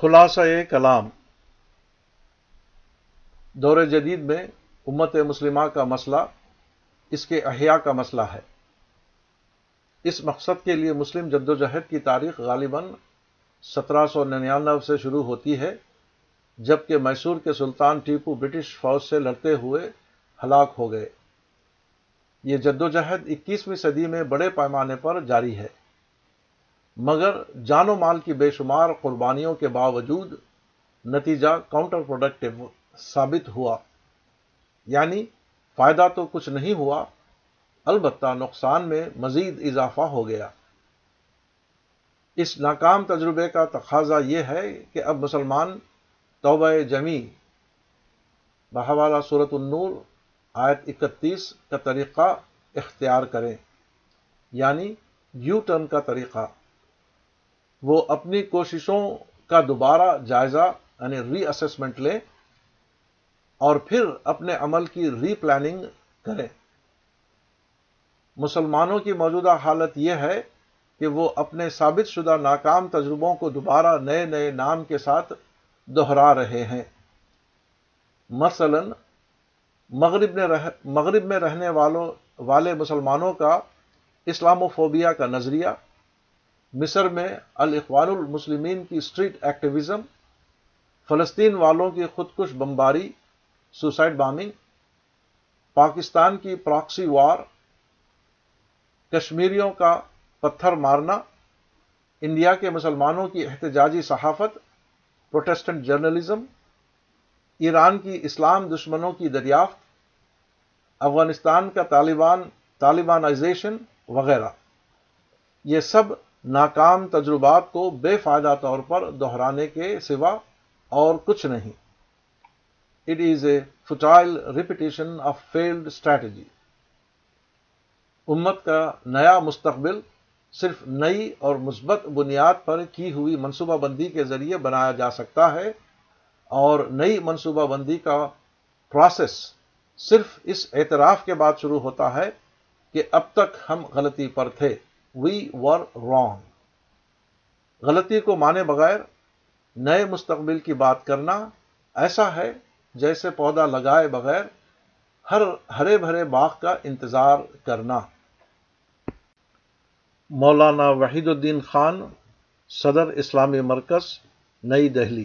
خلاصہ کلام دور جدید میں امت مسلمہ کا مسئلہ، اس کے احیاء کا مسئلہ ہے۔ اس مقصد کے لیے مسلم جدوجہد کی تاریخ غالباً سترہ سو ننانوے سے شروع ہوتی ہے، جبکہ میسور کے سلطان ٹیپو برٹش فوج سے لڑتے ہوئے ہلاک ہو گئے۔ یہ جدوجہد اکیسویں صدی میں بڑے پیمانے پر جاری ہے۔ مگر جان و مال کی بے شمار قربانیوں کے باوجود نتیجہ کاؤنٹر پروڈکٹیو ثابت ہوا۔ یعنی فائدہ تو کچھ نہیں ہوا، البتہ نقصان میں مزید اضافہ ہو گیا۔ اس ناکام تجربے کا تقاضا یہ ہے کہ اب مسلمان توبہ جمی۔ بہوالا صورت النور، آیت اکتیس کا طریقہ اختیار کریں۔ یعنی یو ٹرن کا طریقہ۔ وہ اپنی کوششوں کا دوبارہ جائزہ یعنی ری اسسمنٹ لیں اور پھر اپنے عمل کی ری پلاننگ کریں مسلمانوں کی موجودہ حالت یہ ہے کہ وہ اپنے ثابت شدہ ناکام تجربوں کو دوبارہ نئے نئے نام کے ساتھ دوہرا رہے ہیں۔ مثلا، مغرب میں رہ، مغرب میں رہنے والوں، والے مسلمانوں کا اسلاموفوبیا کا نظریہ مصر میں الاقوال المسلمین کی اسٹریٹ ایکٹیویزم فلسطین والوں کی خودکش بمباری سوسائڈ بامنگ پاکستان کی پراکسی وار کشمیریوں کا پتھر مارنا، انڈیا کے مسلمانوں کی احتجاجی صحافت، پروٹیسٹنٹ جرنلزم، ایران کی اسلام دشمنوں کی دریافت، افغانستان کا طالبان طالبانائزیشن وغیرہ۔ یہ سب ناکام تجربات کو بے فائدہ طور پر دہرانے کے سوا اور کچھ نہیں۔ It is a futile repetition of failed strategy امت کا نیا مستقبل صرف نئی اور مثبت بنیاد پر کی ہوئی منصوبہ بندی کے ذریعے بنایا جا سکتا ہے اور نئی منصوبہ بندی کا پروسیس صرف اس اعتراف کے بعد شروع ہوتا ہے کہ اب تک ہم غلطی پر تھے۔ وی ور رانگ غلطی کو مانے بغیر نئے مستقبل کی بات کرنا ایسا ہے جیسے پودا لگائے بغیر ہر ہرے بھرے باغ کا انتظار کرنا۔ مولانا وحید الدین خان، صدر اسلامی مرکز، نئی دہلی۔